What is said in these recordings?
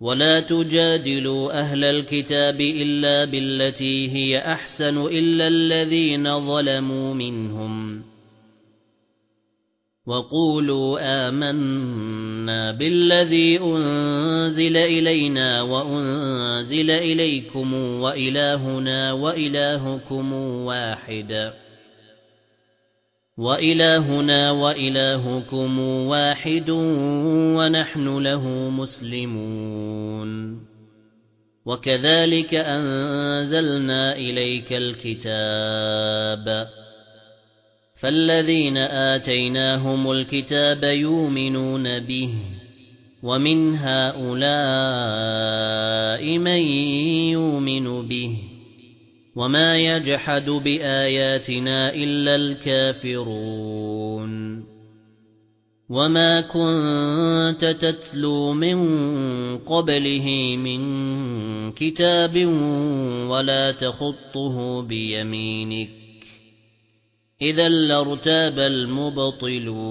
ولا تجادلوا أهل الكتاب إلا بالتي هي أحسن إلا الذين ظلموا منهم وقولوا آمنا بالذي أنزل إلينا وأنزل إليكم وإلهنا وإلهكم واحد وإلهنا وإلهكم واحد ونحن له مسلمون. وكذلك أنزلنا إليك الكتاب. فالذين آتيناهم الكتاب يؤمنون به ومن هؤلاء من يؤمن وما يجحد بآياتنا إلا الكافرون وما كنت تتلو من قبله من كتاب ولا تخطه بيمينك إذا لارتاب المبطلون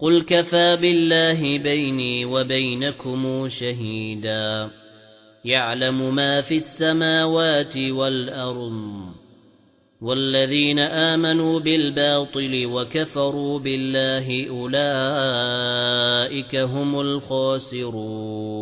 قل كفى بالله بيني وبينكم شهيدا يعلم ما في السماوات والأرض والذين آمنوا بالباطل وكفروا بالله أولئك هم الخاسرون